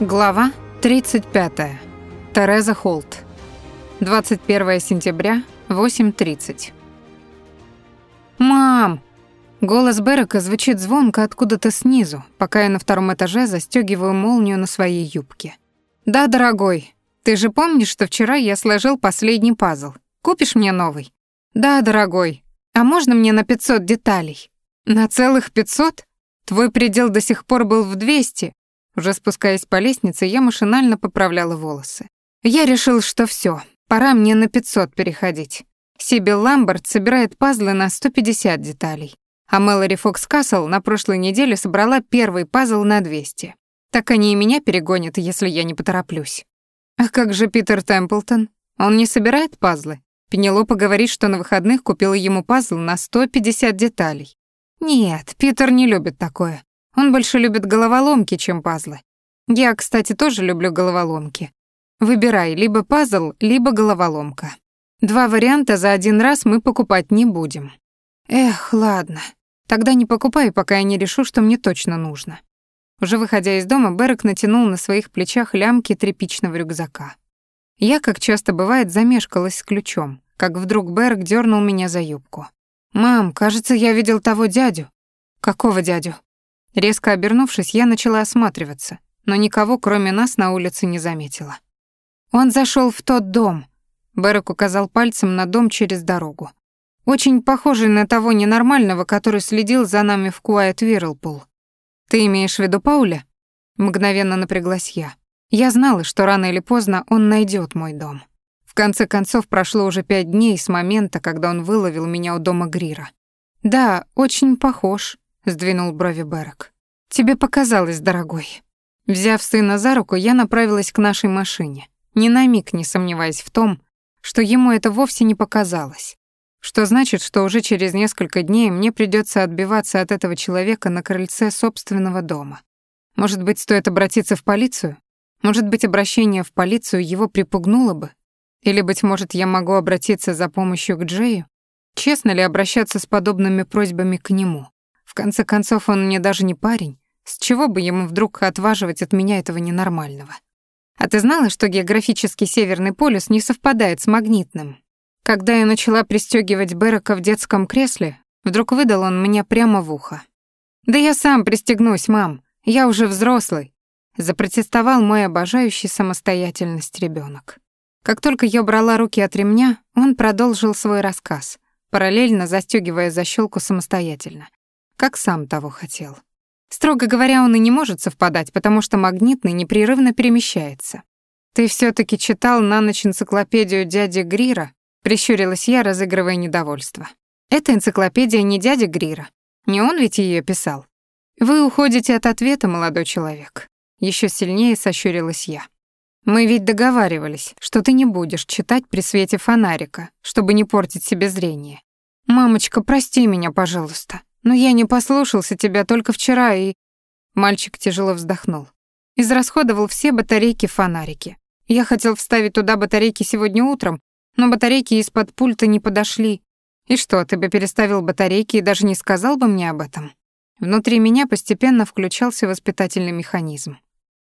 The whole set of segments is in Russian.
Глава 35. Тереза Холт. 21 сентября, 8.30. «Мам!» Голос Берека звучит звонко откуда-то снизу, пока я на втором этаже застёгиваю молнию на своей юбке. «Да, дорогой, ты же помнишь, что вчера я сложил последний пазл? Купишь мне новый?» «Да, дорогой. А можно мне на 500 деталей?» «На целых 500? Твой предел до сих пор был в 200, уже спускаясь по лестнице, я машинально поправляла волосы. Я решил, что все, пора мне на 500 переходить. Сибил Ламберт собирает пазлы на 150 деталей, а Мэлори Фокс Кассел на прошлой неделе собрала первый пазл на 200. Так они и меня перегонят, если я не потороплюсь. А как же Питер Темплтон? Он не собирает пазлы? Пенелопа говорит, что на выходных купила ему пазл на 150 деталей. Нет, Питер не любит такое. Он больше любит головоломки, чем пазлы. Я, кстати, тоже люблю головоломки. Выбирай либо пазл, либо головоломка. Два варианта за один раз мы покупать не будем. Эх, ладно. Тогда не покупай, пока я не решу, что мне точно нужно. Уже выходя из дома, Берек натянул на своих плечах лямки тряпичного рюкзака. Я, как часто бывает, замешкалась с ключом, как вдруг Берек дернул меня за юбку. «Мам, кажется, я видел того дядю». «Какого дядю?» Резко обернувшись, я начала осматриваться, но никого, кроме нас, на улице не заметила. Он зашел в тот дом. Берек указал пальцем на дом через дорогу. Очень похожий на того ненормального, который следил за нами в Куайт Вирлпул. Ты имеешь в виду Пауля? Мгновенно напряглась я. Я знала, что рано или поздно он найдет мой дом. В конце концов, прошло уже пять дней с момента, когда он выловил меня у дома Грира. Да, очень похож, сдвинул брови Берек. Тебе показалось, дорогой. Взяв сына за руку, я направилась к нашей машине, ни на миг не сомневаясь в том, что ему это вовсе не показалось. Что значит, что уже через несколько дней мне придется отбиваться от этого человека на крыльце собственного дома. Может быть, стоит обратиться в полицию? Может быть, обращение в полицию его припугнуло бы? Или, быть может, я могу обратиться за помощью к Джею? Честно ли обращаться с подобными просьбами к нему? Конце концов, он мне даже не парень. С чего бы ему вдруг отваживать от меня этого ненормального? А ты знала, что географический Северный полюс не совпадает с магнитным? Когда я начала пристёгивать Берека в детском кресле, вдруг выдал он мне прямо в ухо. «Да я сам пристегнусь, мам, я уже взрослый», запротестовал мой обожающий самостоятельность ребёнок. Как только я брала руки от ремня, он продолжил свой рассказ, параллельно застёгивая защёлку самостоятельно как сам того хотел. Строго говоря, он и не может совпадать, потому что магнитный непрерывно перемещается. «Ты все таки читал на ночь энциклопедию дяди Грира?» — прищурилась я, разыгрывая недовольство. «Это энциклопедия не дяди Грира. Не он ведь ее писал?» «Вы уходите от ответа, молодой человек». Еще сильнее сощурилась я. «Мы ведь договаривались, что ты не будешь читать при свете фонарика, чтобы не портить себе зрение. Мамочка, прости меня, пожалуйста. Но я не послушался тебя только вчера и...» Мальчик тяжело вздохнул. Израсходовал все батарейки в фонарике. Я хотел вставить туда батарейки сегодня утром, но батарейки из-под пульта не подошли. И что, ты бы переставил батарейки и даже не сказал бы мне об этом? Внутри меня постепенно включался воспитательный механизм.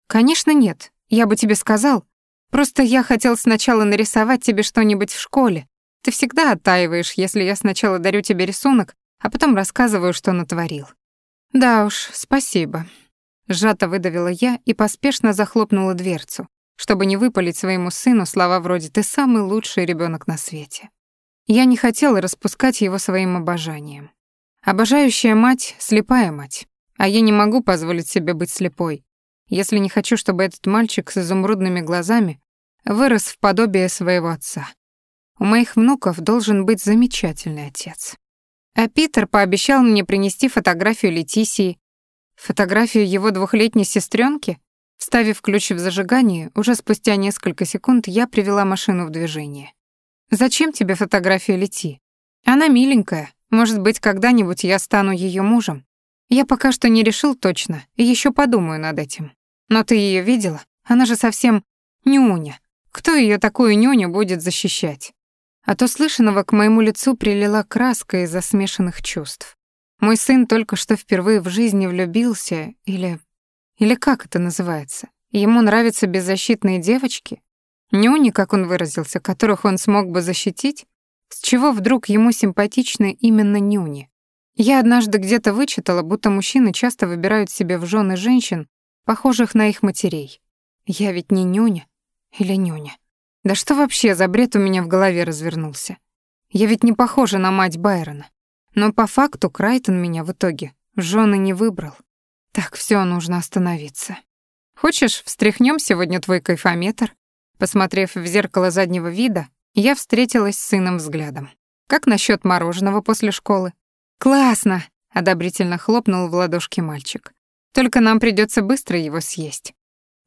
Конечно, нет. Я бы тебе сказал. Просто я хотел сначала нарисовать тебе что-нибудь в школе. Ты всегда оттаиваешь, если я сначала дарю тебе рисунок, а потом рассказываю, что натворил. Да уж, спасибо. Сжато выдавила я и поспешно захлопнула дверцу, чтобы не выпалить своему сыну слова вроде «ты самый лучший ребенок на свете». Я не хотела распускать его своим обожанием. Обожающая мать — слепая мать, а я не могу позволить себе быть слепой, если не хочу, чтобы этот мальчик с изумрудными глазами вырос в подобие своего отца. У моих внуков должен быть замечательный отец. А Питер пообещал мне принести фотографию Летисии, фотографию его двухлетней сестренки. Вставив ключ в зажигание, уже спустя несколько секунд я привела машину в движение. «Зачем тебе фотография Лети? Она миленькая, может быть, когда-нибудь я стану ее мужем. Я пока что не решил точно и еще подумаю над этим. Но ты ее видела? Она же совсем нюня. Кто ее такую нюню будет защищать? От услышанного к моему лицу прилила краска из-за смешанных чувств. Мой сын только что впервые в жизни влюбился, или... Или как это называется? Ему нравятся беззащитные девочки? Нюни, как он выразился, которых он смог бы защитить? С чего вдруг ему симпатичны именно нюни? Я однажды где-то вычитала, будто мужчины часто выбирают себе в жены женщин, похожих на их матерей. Я ведь не нюня или нюня. Да что вообще за бред у меня в голове развернулся? Я ведь не похожа на мать Байрона. Но по факту Крайтон меня в итоге в жены не выбрал. Так, все, нужно остановиться. Хочешь, встряхнем сегодня твой кайфометр? Посмотрев в зеркало заднего вида, я встретилась с сыном взглядом. Как насчет мороженого после школы? Классно, одобрительно хлопнул в ладошки мальчик. Только нам придется быстро его съесть.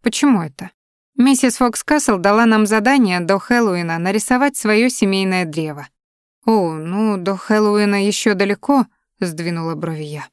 Почему это? Миссис Фокс Касл дала нам задание до Хэллоуина нарисовать свое семейное древо. О, ну, до Хэллоуина еще далеко, сдвинула брови я.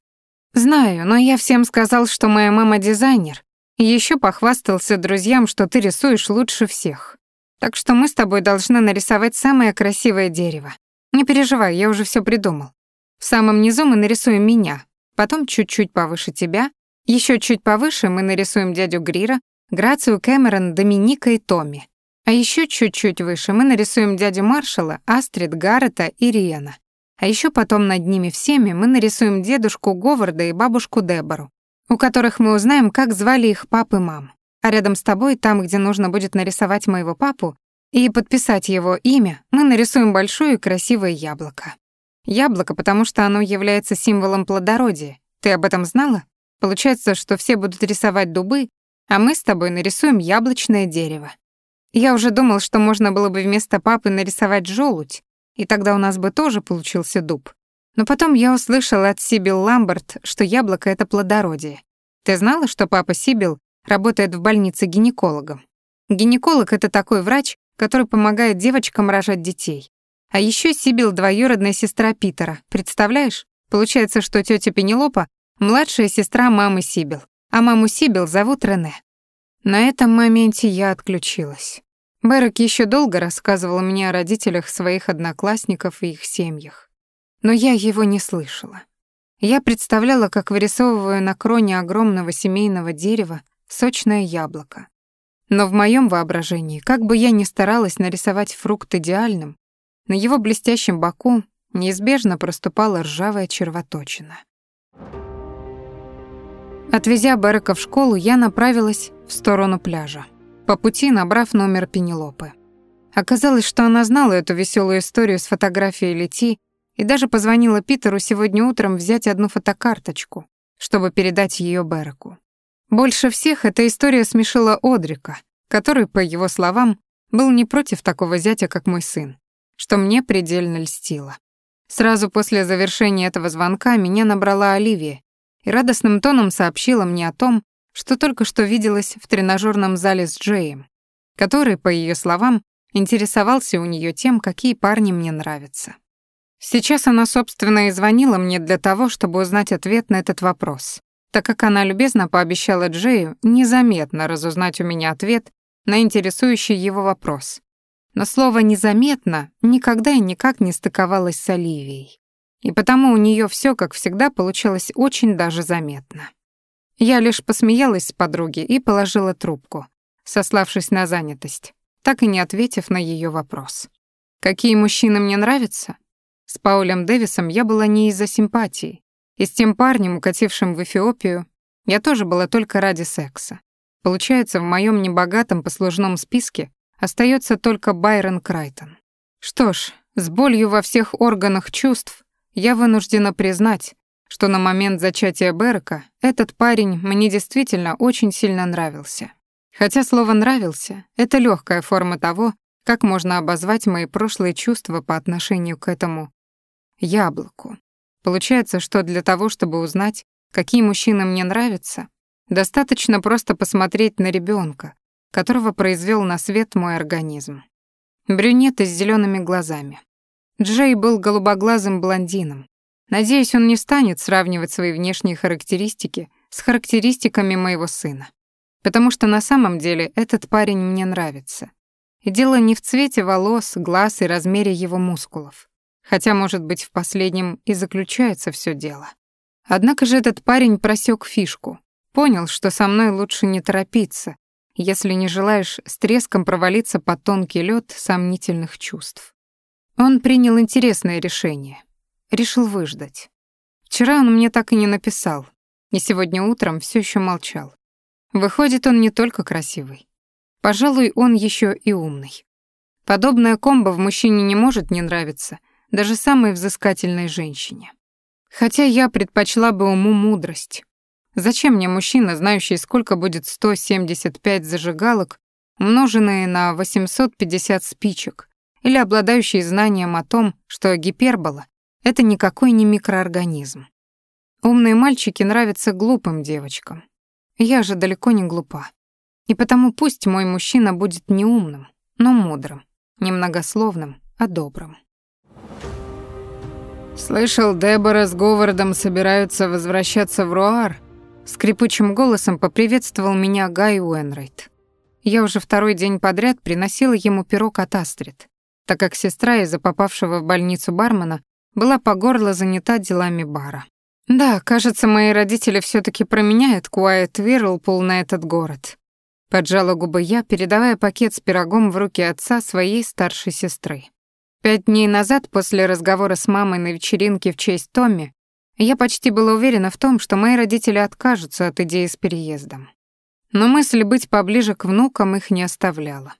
Знаю, но я всем сказал, что моя мама дизайнер, и еще похвастался друзьям, что ты рисуешь лучше всех. Так что мы с тобой должны нарисовать самое красивое дерево. Не переживай, я уже все придумал. В самом низу мы нарисуем меня, потом чуть-чуть повыше тебя, еще чуть повыше мы нарисуем дядю Грира, Грацию Кэмерон, Доминика и Томми. А еще чуть-чуть выше мы нарисуем дядю Маршала, Астрид, Гаррета и Риена. А еще потом над ними всеми мы нарисуем дедушку Говарда и бабушку Дебору, у которых мы узнаем, как звали их пап и мам. А рядом с тобой, там, где нужно будет нарисовать моего папу и подписать его имя, мы нарисуем большое и красивое яблоко. Яблоко, потому что оно является символом плодородия. Ты об этом знала? Получается, что все будут рисовать дубы, а мы с тобой нарисуем яблочное дерево. Я уже думал, что можно было бы вместо папы нарисовать желудь, и тогда у нас бы тоже получился дуб. Но потом я услышала от Сибил Ламберт, что яблоко — это плодородие. Ты знала, что папа Сибил работает в больнице гинекологом? Гинеколог — это такой врач, который помогает девочкам рожать детей. А еще Сибил — двоюродная сестра Питера, представляешь? Получается, что тетя Пенелопа — младшая сестра мамы Сибил, а маму Сибил зовут Рене. На этом моменте я отключилась. Берек еще долго рассказывал мне о родителях своих одноклассников и их семьях. Но я его не слышала. Я представляла, как вырисовываю на кроне огромного семейного дерева сочное яблоко. Но в моем воображении, как бы я ни старалась нарисовать фрукт идеальным, на его блестящем боку неизбежно проступала ржавая червоточина. Отвезя Берека в школу, я направилась в сторону пляжа по пути набрав номер Пенелопы. Оказалось, что она знала эту веселую историю с фотографией Лети и даже позвонила Питеру сегодня утром взять одну фотокарточку, чтобы передать ее Береку. Больше всех эта история смешила Одрика, который, по его словам, был не против такого зятя, как мой сын, что мне предельно льстило. Сразу после завершения этого звонка меня набрала Оливия и радостным тоном сообщила мне о том, что только что виделась в тренажерном зале с Джеем, который, по ее словам, интересовался у нее тем, какие парни мне нравятся. Сейчас она, собственно, и звонила мне для того, чтобы узнать ответ на этот вопрос, так как она любезно пообещала Джею незаметно разузнать у меня ответ на интересующий его вопрос. Но слово «незаметно» никогда и никак не стыковалось с Оливией. И потому у нее все, как всегда, получалось очень даже заметно. Я лишь посмеялась с подруги и положила трубку, сославшись на занятость, так и не ответив на ее вопрос. Какие мужчины мне нравятся? С Паулем Дэвисом я была не из-за симпатии, и с тем парнем, укатившим в Эфиопию, я тоже была только ради секса. Получается, в моем небогатом послужном списке остается только Байрон Крайтон. Что ж, с болью во всех органах чувств я вынуждена признать, что на момент зачатия Берка этот парень мне действительно очень сильно нравился. Хотя слово «нравился» — это легкая форма того, как можно обозвать мои прошлые чувства по отношению к этому яблоку. Получается, что для того, чтобы узнать, какие мужчины мне нравятся, достаточно просто посмотреть на ребенка, которого произвел на свет мой организм. Брюнет с зелеными глазами. Джей был голубоглазым блондином, Надеюсь, он не станет сравнивать свои внешние характеристики с характеристиками моего сына. Потому что на самом деле этот парень мне нравится. И дело не в цвете волос, глаз и размере его мускулов. Хотя, может быть, в последнем и заключается все дело. Однако же этот парень просек фишку. Понял, что со мной лучше не торопиться, если не желаешь с треском провалиться под тонкий лед сомнительных чувств. Он принял интересное решение. Решил выждать. Вчера он мне так и не написал, и сегодня утром все еще молчал. Выходит, он не только красивый. Пожалуй, он еще и умный. Подобная комбо в мужчине не может не нравиться, даже самой взыскательной женщине. Хотя я предпочла бы уму мудрость. Зачем мне мужчина, знающий, сколько будет 175 зажигалок, умноженные на 850 спичек, или обладающий знанием о том, что гипербола — это никакой не микроорганизм. Умные мальчики нравятся глупым девочкам. Я же далеко не глупа. И потому пусть мой мужчина будет не умным, но мудрым, немногословным, а добрым. «Слышал, Дебора с Говардом собираются возвращаться в Руар?» Скрипучим голосом поприветствовал меня Гай Уэнрайт. Я уже второй день подряд приносила ему пирог от Астрид, так как сестра из-за попавшего в больницу бармена была по горло занята делами бара. Да, кажется, мои родители все таки променяют Куайт Вирлпул на этот город. Поджала губы я, передавая пакет с пирогом в руки отца своей старшей сестры. Пять дней назад, после разговора с мамой на вечеринке в честь Томми, я почти была уверена в том, что мои родители откажутся от идеи с переездом. Но мысль быть поближе к внукам их не оставляла.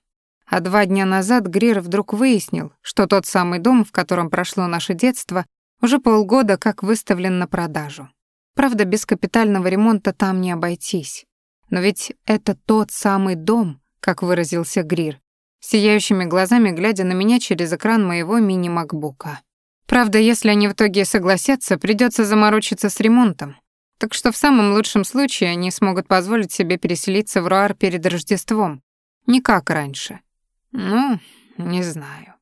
А два дня назад Грир вдруг выяснил, что тот самый дом, в котором прошло наше детство, уже полгода как выставлен на продажу. Правда, без капитального ремонта там не обойтись. Но ведь это тот самый дом, как выразился Грир, сияющими глазами глядя на меня через экран моего мини-макбука. Правда, если они в итоге согласятся, придется заморочиться с ремонтом. Так что в самом лучшем случае они смогут позволить себе переселиться в Руар перед Рождеством. Не как раньше. Ну, не знаю.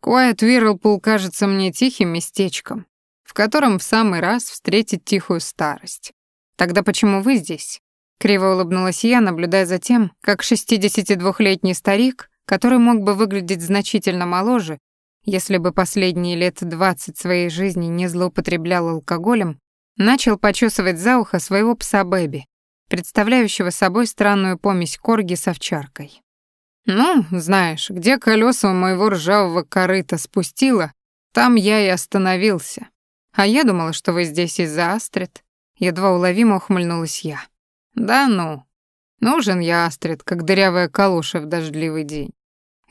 Куайт Вирлпул кажется мне тихим местечком, в котором в самый раз встретить тихую старость. Тогда почему вы здесь? Криво улыбнулась я, наблюдая за тем, как 62-летний старик который мог бы выглядеть значительно моложе, если бы последние лет двадцать своей жизни не злоупотреблял алкоголем, начал почесывать за ухо своего пса Бэби, представляющего собой странную помесь корги с овчаркой. «Ну, знаешь, где колеса у моего ржавого корыта спустило, там я и остановился. А я думала, что вы здесь из-за Астрид». Едва уловимо ухмыльнулась я. «Да ну. Нужен я Астрид, как дырявая калоша в дождливый день.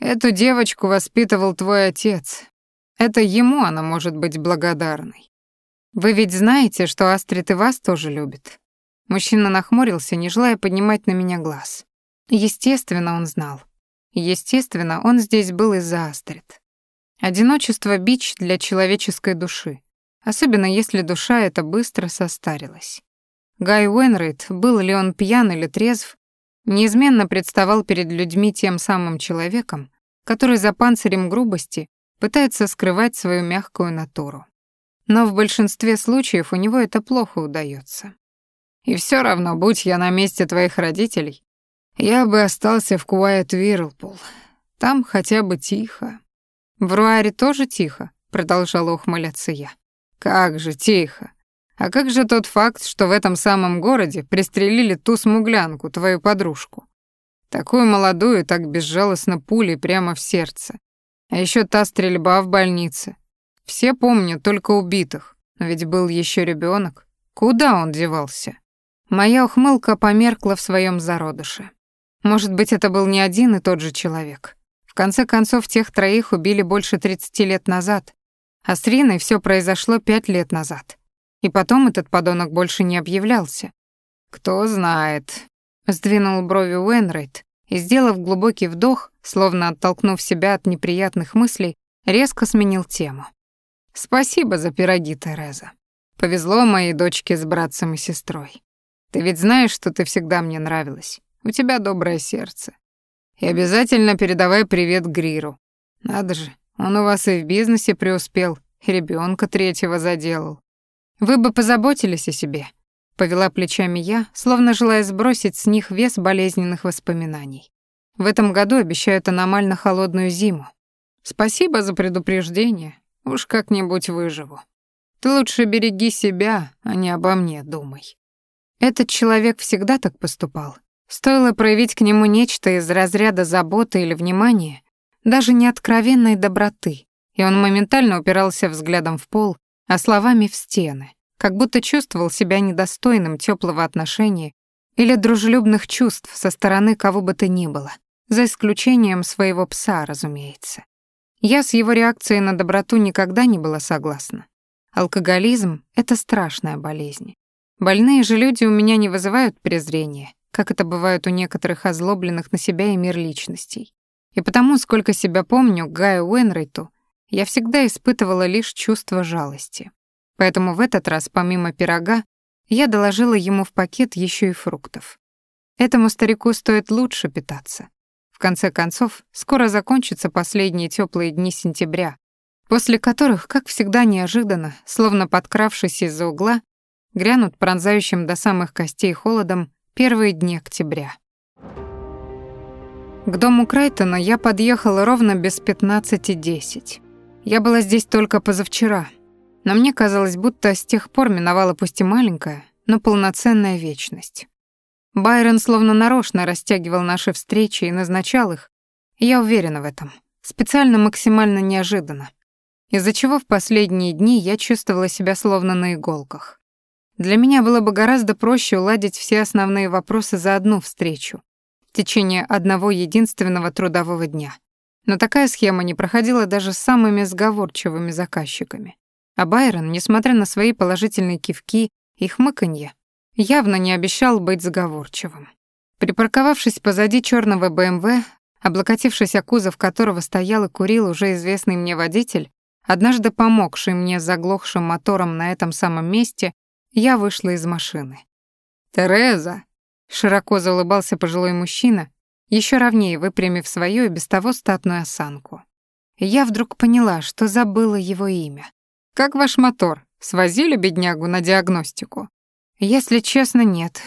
Эту девочку воспитывал твой отец. Это ему она может быть благодарной. Вы ведь знаете, что Астрид и вас тоже любит. Мужчина нахмурился, не желая поднимать на меня глаз. Естественно, он знал. Естественно, он здесь был из-за Астрид. Одиночество — бич для человеческой души, особенно если душа эта быстро состарилась. Гай Уэнрейд, был ли он пьян или трезв, неизменно представал перед людьми тем самым человеком, который за панцирем грубости пытается скрывать свою мягкую натуру. Но в большинстве случаев у него это плохо удается. И все равно, будь я на месте твоих родителей, я бы остался в Куайт Вирлпул. Там хотя бы тихо. В Руаре тоже тихо, продолжала ухмыляться я. Как же тихо. А как же тот факт, что в этом самом городе пристрелили ту смуглянку, твою подружку? Такую молодую так безжалостно пулей прямо в сердце. А еще та стрельба в больнице. Все помнят только убитых, но ведь был еще ребенок. Куда он девался? Моя ухмылка померкла в своем зародыше. Может быть, это был не один и тот же человек. В конце концов, тех троих убили больше 30 лет назад, а с Риной все произошло пять лет назад. И потом этот подонок больше не объявлялся. Кто знает, Сдвинул брови Уэнрайт и, сделав глубокий вдох, словно оттолкнув себя от неприятных мыслей, резко сменил тему. «Спасибо за пироги, Тереза. Повезло моей дочке с братцем и сестрой. Ты ведь знаешь, что ты всегда мне нравилась. У тебя доброе сердце. И обязательно передавай привет Гриру. Надо же, он у вас и в бизнесе преуспел, и ребенка третьего заделал. Вы бы позаботились о себе, Повела плечами я, словно желая сбросить с них вес болезненных воспоминаний. В этом году обещают аномально холодную зиму. Спасибо за предупреждение. Уж как-нибудь выживу. Ты лучше береги себя, а не обо мне думай. Этот человек всегда так поступал. Стоило проявить к нему нечто из разряда заботы или внимания, даже не откровенной доброты, и он моментально упирался взглядом в пол, а словами в стены, как будто чувствовал себя недостойным теплого отношения или дружелюбных чувств со стороны кого бы то ни было, за исключением своего пса, разумеется. Я с его реакцией на доброту никогда не была согласна. Алкоголизм — это страшная болезнь. Больные же люди у меня не вызывают презрения, как это бывает у некоторых озлобленных на себя и мир личностей. И потому, сколько себя помню, Гаю Уэнрейту, я всегда испытывала лишь чувство жалости. Поэтому в этот раз, помимо пирога, я доложила ему в пакет еще и фруктов. Этому старику стоит лучше питаться. В конце концов, скоро закончатся последние теплые дни сентября, после которых, как всегда неожиданно, словно подкравшись из-за угла, грянут пронзающим до самых костей холодом первые дни октября. К дому Крайтона я подъехала ровно без пятнадцати десять. Я была здесь только позавчера, но мне казалось, будто с тех пор миновала пусть и маленькая, но полноценная вечность. Байрон словно нарочно растягивал наши встречи и назначал их, я уверена в этом, специально максимально неожиданно, из-за чего в последние дни я чувствовала себя словно на иголках. Для меня было бы гораздо проще уладить все основные вопросы за одну встречу, в течение одного единственного трудового дня. Но такая схема не проходила даже с самыми сговорчивыми заказчиками. А Байрон, несмотря на свои положительные кивки и хмыканье, явно не обещал быть заговорчивым. Припарковавшись позади черного БМВ, облокотившись о кузов которого стоял и курил уже известный мне водитель, однажды помогший мне заглохшим мотором на этом самом месте, я вышла из машины. «Тереза!» Широко заулыбался пожилой мужчина, еще ровнее выпрямив свою и без того статную осанку. я вдруг поняла, что забыла его имя. «Как ваш мотор? Свозили беднягу на диагностику?» «Если честно, нет».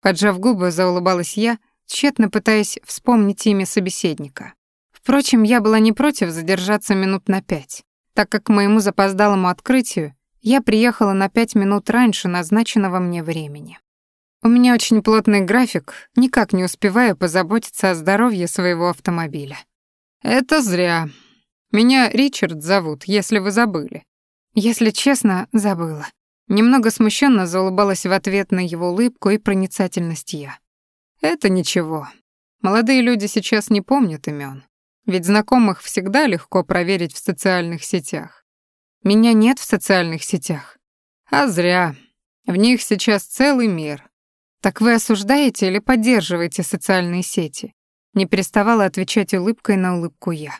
Поджав губы, заулыбалась я, тщетно пытаясь вспомнить имя собеседника. Впрочем, я была не против задержаться минут на пять, так как к моему запоздалому открытию я приехала на пять минут раньше назначенного мне времени. У меня очень плотный график, никак не успеваю позаботиться о здоровье своего автомобиля. Это зря. Меня Ричард зовут, если вы забыли. Если честно, забыла. Немного смущенно заулыбалась в ответ на его улыбку и проницательность я. Это ничего. Молодые люди сейчас не помнят имен, ведь знакомых всегда легко проверить в социальных сетях. Меня нет в социальных сетях. А зря. В них сейчас целый мир. «Так вы осуждаете или поддерживаете социальные сети?» Не переставала отвечать улыбкой на улыбку я.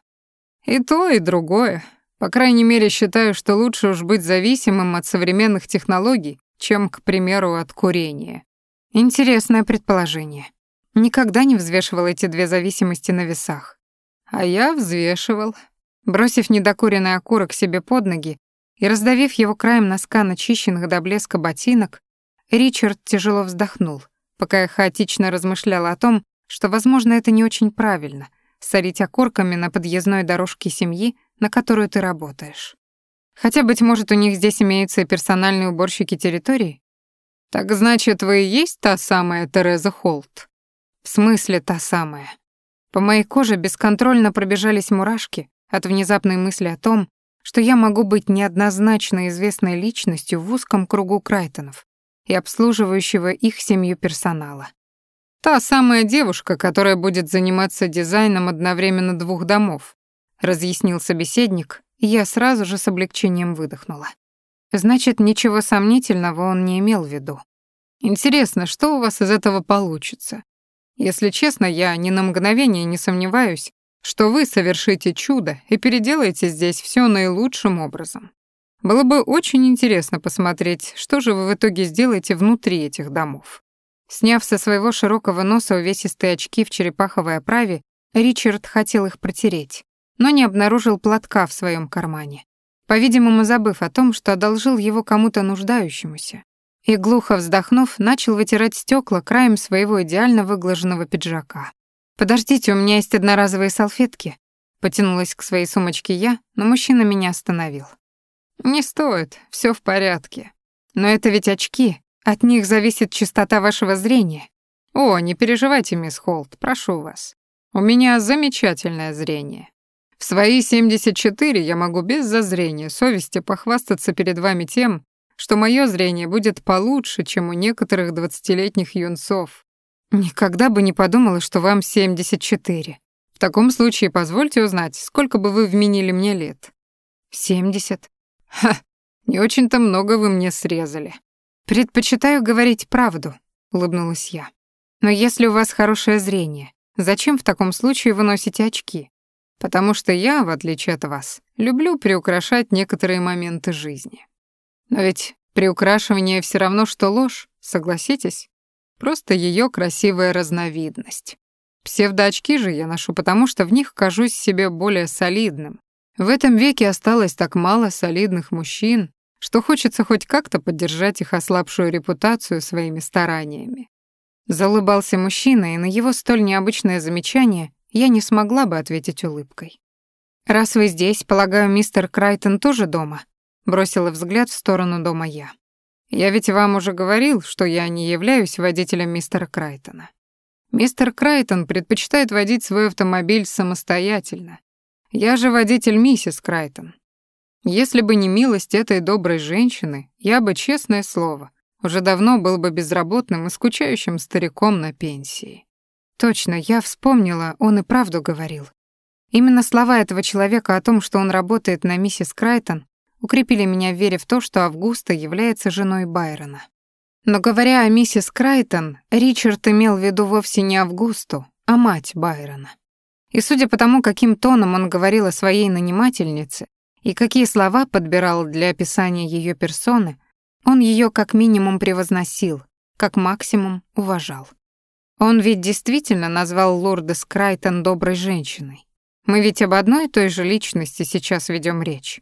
«И то, и другое. По крайней мере, считаю, что лучше уж быть зависимым от современных технологий, чем, к примеру, от курения». Интересное предположение. Никогда не взвешивал эти две зависимости на весах. А я взвешивал. Бросив недокуренный окурок себе под ноги и раздавив его краем носка начищенных до блеска ботинок, Ричард тяжело вздохнул, пока я хаотично размышляла о том, что, возможно, это не очень правильно — сорить окурками на подъездной дорожке семьи, на которую ты работаешь. Хотя, быть может, у них здесь имеются и персональные уборщики территории? Так значит, вы и есть та самая Тереза Холт? В смысле та самая? По моей коже бесконтрольно пробежались мурашки от внезапной мысли о том, что я могу быть неоднозначно известной личностью в узком кругу Крайтонов, и обслуживающего их семью персонала. Та самая девушка, которая будет заниматься дизайном одновременно двух домов, разъяснил собеседник, и я сразу же с облегчением выдохнула. Значит, ничего сомнительного он не имел в виду. Интересно, что у вас из этого получится? Если честно, я ни на мгновение не сомневаюсь, что вы совершите чудо и переделаете здесь все наилучшим образом. Было бы очень интересно посмотреть, что же вы в итоге сделаете внутри этих домов. Сняв со своего широкого носа увесистые очки в черепаховой оправе, Ричард хотел их протереть, но не обнаружил платка в своем кармане, по-видимому, забыв о том, что одолжил его кому-то нуждающемуся. И, глухо вздохнув, начал вытирать стекла краем своего идеально выглаженного пиджака. «Подождите, у меня есть одноразовые салфетки», потянулась к своей сумочке я, но мужчина меня остановил. «Не стоит, все в порядке. Но это ведь очки, от них зависит чистота вашего зрения. О, не переживайте, мисс Холт, прошу вас. У меня замечательное зрение. В свои 74 я могу без зазрения совести похвастаться перед вами тем, что мое зрение будет получше, чем у некоторых двадцатилетних юнцов. Никогда бы не подумала, что вам 74. В таком случае позвольте узнать, сколько бы вы вменили мне лет? 70. Ха, не очень-то много вы мне срезали. Предпочитаю говорить правду, улыбнулась я. Но если у вас хорошее зрение, зачем в таком случае вы носите очки? Потому что я, в отличие от вас, люблю приукрашать некоторые моменты жизни. Но ведь приукрашивание все равно, что ложь, согласитесь? Просто ее красивая разновидность. Псевдоочки же я ношу потому, что в них кажусь себе более солидным. В этом веке осталось так мало солидных мужчин, что хочется хоть как-то поддержать их ослабшую репутацию своими стараниями. Залыбался мужчина, и на его столь необычное замечание я не смогла бы ответить улыбкой. «Раз вы здесь, полагаю, мистер Крайтон тоже дома?» Бросила взгляд в сторону дома я. «Я ведь вам уже говорил, что я не являюсь водителем мистера Крайтона. Мистер Крайтон предпочитает водить свой автомобиль самостоятельно. Я же водитель миссис Крайтон. Если бы не милость этой доброй женщины, я бы, честное слово, уже давно был бы безработным и скучающим стариком на пенсии. Точно, я вспомнила, он и правду говорил. Именно слова этого человека о том, что он работает на миссис Крайтон, укрепили меня в вере в то, что Августа является женой Байрона. Но говоря о миссис Крайтон, Ричард имел в виду вовсе не Августу, а мать Байрона. И судя по тому, каким тоном он говорил о своей нанимательнице и какие слова подбирал для описания ее персоны, он ее как минимум превозносил, как максимум уважал. Он ведь действительно назвал Лордес Крайтон доброй женщиной. Мы ведь об одной и той же личности сейчас ведем речь.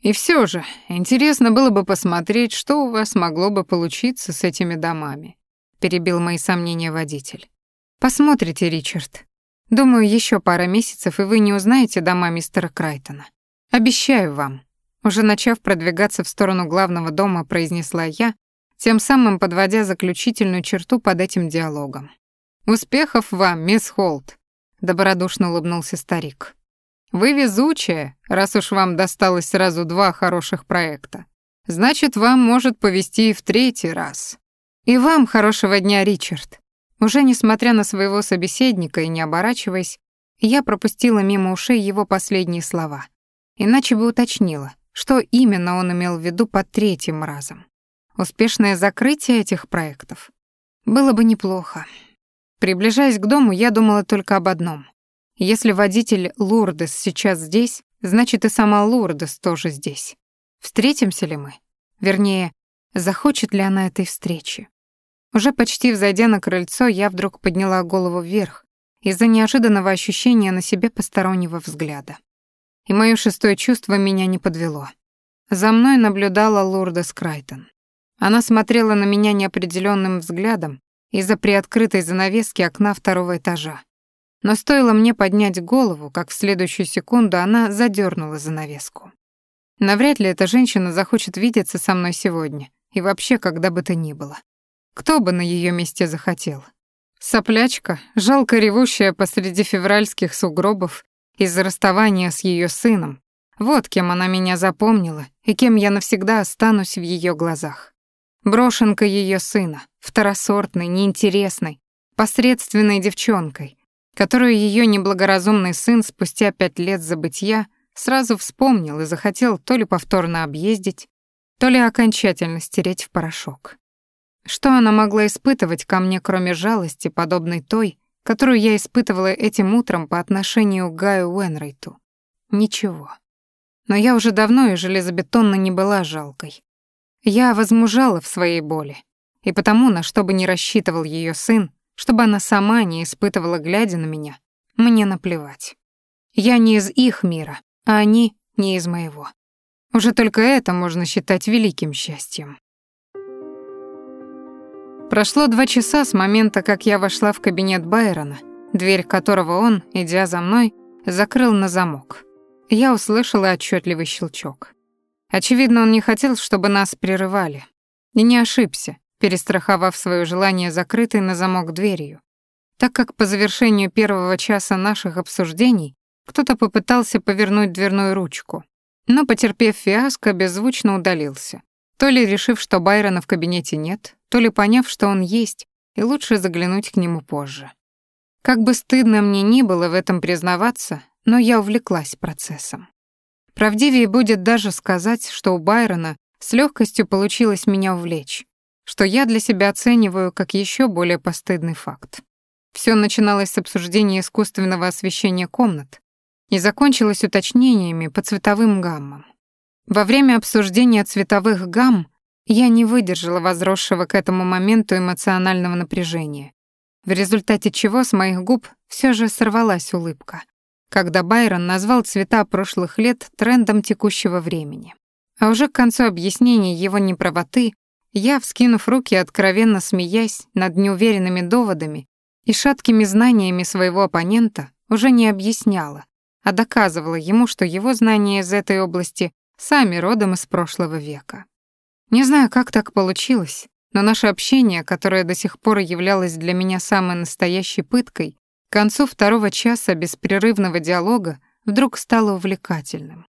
И все же, интересно было бы посмотреть, что у вас могло бы получиться с этими домами, перебил мои сомнения водитель. Посмотрите, Ричард. Думаю, еще пара месяцев, и вы не узнаете дома мистера Крайтона. Обещаю вам. Уже начав продвигаться в сторону главного дома, произнесла я, тем самым подводя заключительную черту под этим диалогом. «Успехов вам, мисс Холт!» — добродушно улыбнулся старик. Вы везучая, раз уж вам досталось сразу два хороших проекта. Значит, вам может повезти и в третий раз. И вам хорошего дня, Ричард. Уже несмотря на своего собеседника и не оборачиваясь, я пропустила мимо ушей его последние слова. Иначе бы уточнила, что именно он имел в виду под третьим разом. Успешное закрытие этих проектов. Было бы неплохо. Приближаясь к дому, я думала только об одном. Если водитель Лурдес сейчас здесь, значит и сама Лурдес тоже здесь. Встретимся ли мы? Вернее, захочет ли она этой встречи? Уже почти взойдя на крыльцо, я вдруг подняла голову вверх из-за неожиданного ощущения на себе постороннего взгляда. И моё шестое чувство меня не подвело. За мной наблюдала Лурдес Крайтон. Она смотрела на меня неопределённым взглядом из-за приоткрытой занавески окна второго этажа. Но стоило мне поднять голову, как в следующую секунду она задернула занавеску. Навряд ли эта женщина захочет видеться со мной сегодня, и вообще когда бы то ни было. Кто бы на ее месте захотел? Соплячка, жалко ревущая посреди февральских сугробов из-за расставания с ее сыном. Вот кем она меня запомнила и кем я навсегда останусь в ее глазах. Брошенка ее сына, второсортной, неинтересной, посредственной девчонкой, которую ее неблагоразумный сын спустя пять лет забытья сразу вспомнил и захотел то ли повторно объездить, то ли окончательно стереть в порошок. Что она могла испытывать ко мне, кроме жалости, подобной той, которую я испытывала этим утром по отношению к Гаю Уэнрейту? Ничего. Но я уже давно и железобетонно не была жалкой. Я возмужала в своей боли, и потому, на что бы ни рассчитывал ее сын, чтобы она сама не испытывала, глядя на меня, мне наплевать. Я не из их мира, а они не из моего. Уже только это можно считать великим счастьем. Прошло два часа с момента, как я вошла в кабинет Байрона, дверь которого он, идя за мной, закрыл на замок. Я услышала отчетливый щелчок. Очевидно, он не хотел, чтобы нас прерывали. И не ошибся. Перестраховав свое желание закрытой на замок дверью, так как по завершению первого часа наших обсуждений кто-то попытался повернуть дверную ручку, но, потерпев фиаско, беззвучно удалился, то ли решив, что Байрона в кабинете нет, то ли поняв, что он есть, и лучше заглянуть к нему позже. Как бы стыдно мне ни было в этом признаваться, но я увлеклась процессом. Правдивее будет даже сказать, что у Байрона с легкостью получилось меня увлечь, что я для себя оцениваю как еще более постыдный факт. Все начиналось с обсуждения искусственного освещения комнат и закончилось уточнениями по цветовым гаммам. Во время обсуждения цветовых гамм я не выдержала возросшего к этому моменту эмоционального напряжения, в результате чего с моих губ все же сорвалась улыбка, когда Байрон назвал цвета прошлых лет трендом текущего времени. А уже к концу объяснения его неправоты я, вскинув руки, откровенно смеясь над неуверенными доводами и шаткими знаниями своего оппонента, уже не объясняла, а доказывала ему, что его знания из этой области сами родом из прошлого века. Не знаю, как так получилось, но наше общение, которое до сих пор являлось для меня самой настоящей пыткой, к концу второго часа беспрерывного диалога вдруг стало увлекательным.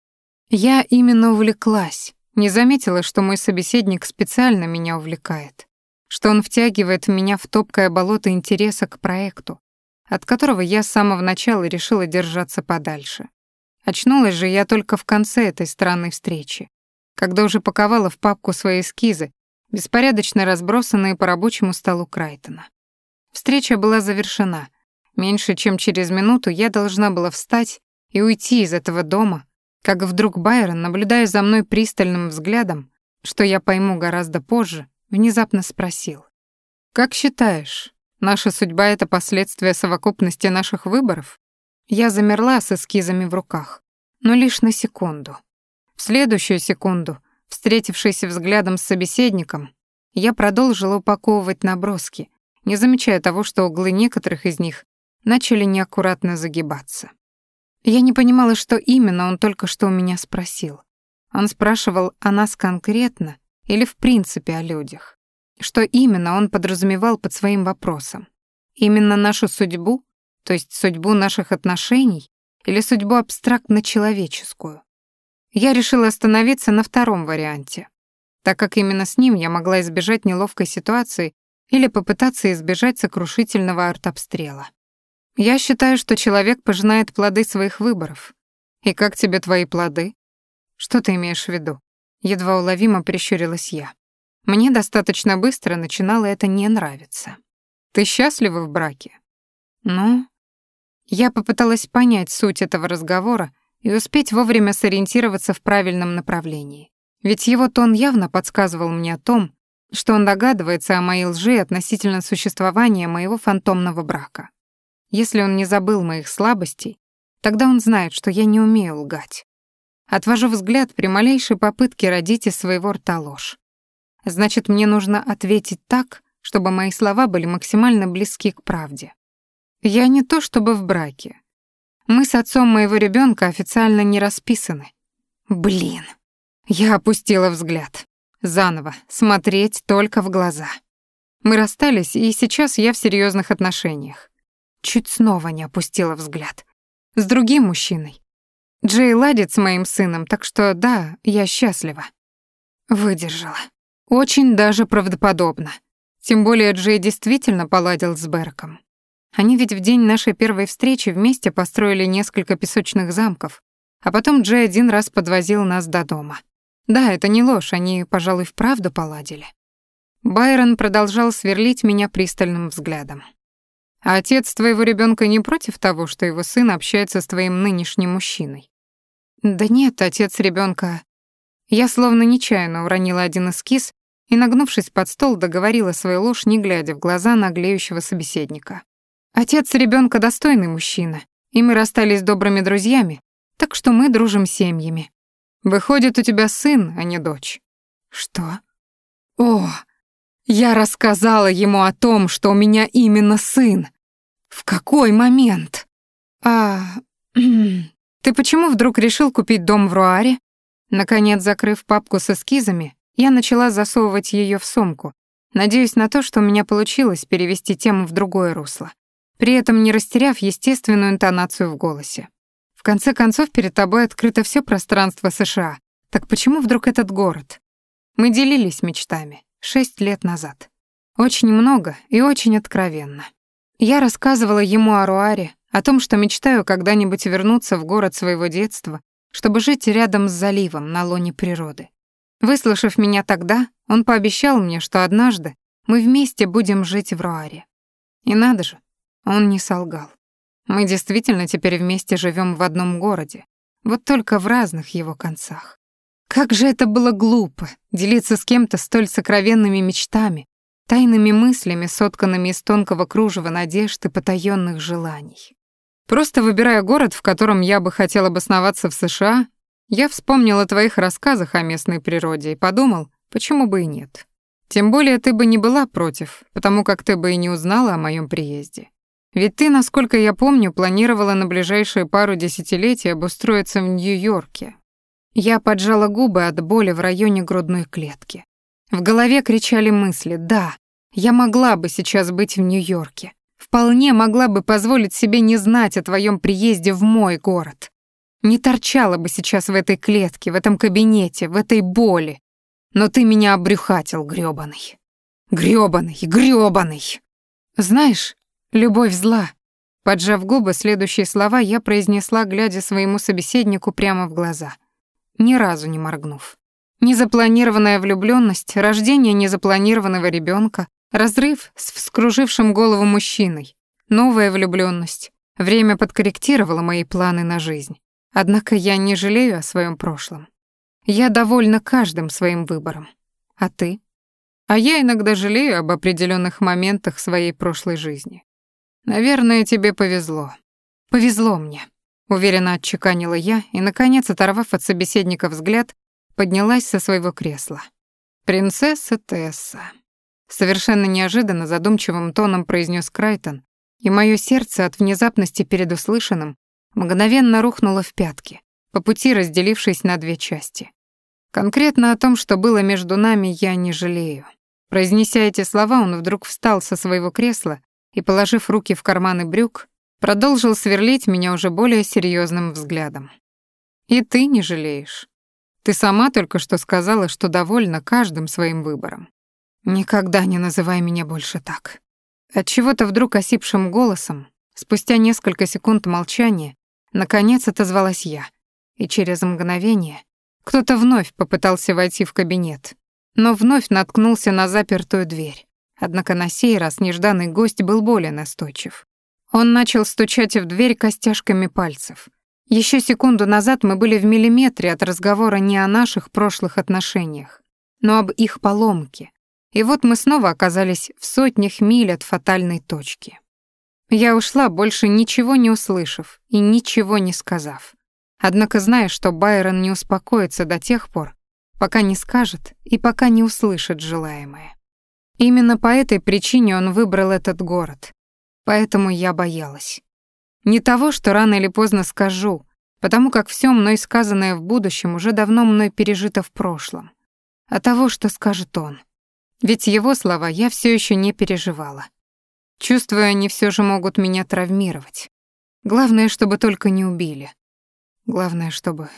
Я именно увлеклась, не заметила, что мой собеседник специально меня увлекает, что он втягивает меня в топкое болото интереса к проекту, от которого я с самого начала решила держаться подальше. Очнулась же я только в конце этой странной встречи, когда уже паковала в папку свои эскизы, беспорядочно разбросанные по рабочему столу Крайтона. Встреча была завершена. Меньше чем через минуту я должна была встать и уйти из этого дома, как вдруг Байрон, наблюдая за мной пристальным взглядом, что я пойму гораздо позже, внезапно спросил. «Как считаешь, наша судьба — это последствия совокупности наших выборов?» Я замерла с эскизами в руках, но лишь на секунду. В следующую секунду Встретившись взглядом с собеседником, я продолжила упаковывать наброски, не замечая того, что углы некоторых из них начали неаккуратно загибаться. Я не понимала, что именно он только что у меня спросил. Он спрашивал о нас конкретно или в принципе о людях. Что именно он подразумевал под своим вопросом? Именно нашу судьбу, то есть судьбу наших отношений, или судьбу абстрактно-человеческую? Я решила остановиться на втором варианте, так как именно с ним я могла избежать неловкой ситуации или попытаться избежать сокрушительного артобстрела. Я считаю, что человек пожинает плоды своих выборов. И как тебе твои плоды? Что ты имеешь в виду? Едва уловимо прищурилась я. Мне достаточно быстро начинало это не нравиться. Ты счастлива в браке? Ну, я попыталась понять суть этого разговора и успеть вовремя сориентироваться в правильном направлении. Ведь его тон явно подсказывал мне о том, что он догадывается о моей лжи относительно существования моего фантомного брака. Если он не забыл моих слабостей, тогда он знает, что я не умею лгать. Отвожу взгляд при малейшей попытке родить из своего рта ложь. Значит, мне нужно ответить так, чтобы мои слова были максимально близки к правде. Я не то чтобы в браке, мы с отцом моего ребенка официально не расписаны. Блин. Я опустила взгляд. Заново. Смотреть только в глаза. Мы расстались, и сейчас я в серьезных отношениях. Чуть снова не опустила взгляд. С другим мужчиной. Джей ладит с моим сыном, так что да, я счастлива. Выдержала. Очень даже правдоподобно. Тем более Джей действительно поладил с Берком. Они ведь в день нашей первой встречи вместе построили несколько песочных замков, а потом Джей один раз подвозил нас до дома. Да, это не ложь, они, пожалуй, вправду поладили. Байрон продолжал сверлить меня пристальным взглядом. А отец твоего ребенка не против того, что его сын общается с твоим нынешним мужчиной? Да нет, отец ребенка. Я словно нечаянно уронила один эскиз и, нагнувшись под стол, договорила свою ложь, не глядя в глаза наглеющего собеседника. Отец ребенка достойный мужчина, и мы расстались добрыми друзьями, так что мы дружим семьями. Выходит, у тебя сын, а не дочь. Что? О, я рассказала ему о том, что у меня именно сын. В какой момент? А, ты почему вдруг решил купить дом в Руаре? Наконец, закрыв папку с эскизами, я начала засовывать ее в сумку, Надеюсь на то, что у меня получилось перевести тему в другое русло, при этом не растеряв естественную интонацию в голосе. В конце концов, перед тобой открыто все пространство США. Так почему вдруг этот город? Мы делились мечтами шесть лет назад. Очень много и очень откровенно. Я рассказывала ему о Руаре, о том, что мечтаю когда-нибудь вернуться в город своего детства, чтобы жить рядом с заливом на лоне природы. Выслушав меня тогда, он пообещал мне, что однажды мы вместе будем жить в Руаре. И надо же, он не солгал. Мы действительно теперь вместе живем в одном городе, вот только в разных его концах. Как же это было глупо делиться с кем-то столь сокровенными мечтами, тайными мыслями, сотканными из тонкого кружева надежд и потаённых желаний. Просто выбирая город, в котором я бы хотел обосноваться в США, я вспомнил о твоих рассказах о местной природе и подумал, почему бы и нет. Тем более ты бы не была против, потому как ты бы и не узнала о моем приезде. Ведь ты, насколько я помню, планировала на ближайшие пару десятилетий обустроиться в Нью-Йорке, я поджала губы от боли в районе грудной клетки. В голове кричали мысли «Да, я могла бы сейчас быть в Нью-Йорке. Вполне могла бы позволить себе не знать о твоем приезде в мой город. Не торчала бы сейчас в этой клетке, в этом кабинете, в этой боли. Но ты меня обрюхатил, грёбаный. Грёбаный, грёбаный. Знаешь, любовь зла. Поджав губы, следующие слова я произнесла, глядя своему собеседнику прямо в глаза — ни разу не моргнув. Незапланированная влюблённость, рождение незапланированного ребёнка, разрыв с вскружившим голову мужчиной, новая влюблённость. Время подкорректировало мои планы на жизнь. Однако я не жалею о своём прошлом. Я довольна каждым своим выбором. А ты? А я иногда жалею об определённых моментах своей прошлой жизни. Наверное, тебе повезло. Повезло мне. Уверенно отчеканила я и, наконец, оторвав от собеседника взгляд, поднялась со своего кресла. «Принцесса Тесса», — совершенно неожиданно задумчивым тоном произнес Крайтон, и мое сердце от внезапности перед услышанным мгновенно рухнуло в пятки, по пути разделившись на две части. Конкретно о том, что было между нами, я не жалею. Произнеся эти слова, он вдруг встал со своего кресла и, положив руки в карманы брюк, Продолжил сверлить меня уже более серьезным взглядом. «И ты не жалеешь. Ты сама только что сказала, что довольна каждым своим выбором. Никогда не называй меня больше так». От чего-то вдруг осипшим голосом, спустя несколько секунд молчания, наконец отозвалась я, и через мгновение кто-то вновь попытался войти в кабинет, но вновь наткнулся на запертую дверь. Однако на сей раз нежданный гость был более настойчив. Он начал стучать в дверь костяшками пальцев. Еще секунду назад мы были в миллиметре от разговора не о наших прошлых отношениях, но об их поломке. И вот мы снова оказались в сотнях миль от фатальной точки. Я ушла, больше ничего не услышав и ничего не сказав. Однако зная, что Байрон не успокоится до тех пор, пока не скажет и пока не услышит желаемое. Именно по этой причине он выбрал этот город, Поэтому я боялась. Не того, что рано или поздно скажу, потому как все мной сказанное в будущем уже давно мной пережито в прошлом, а того, что скажет он. Ведь его слова я все еще не переживала. Чувствую, они все же могут меня травмировать. Главное, чтобы только не убили. Главное, чтобы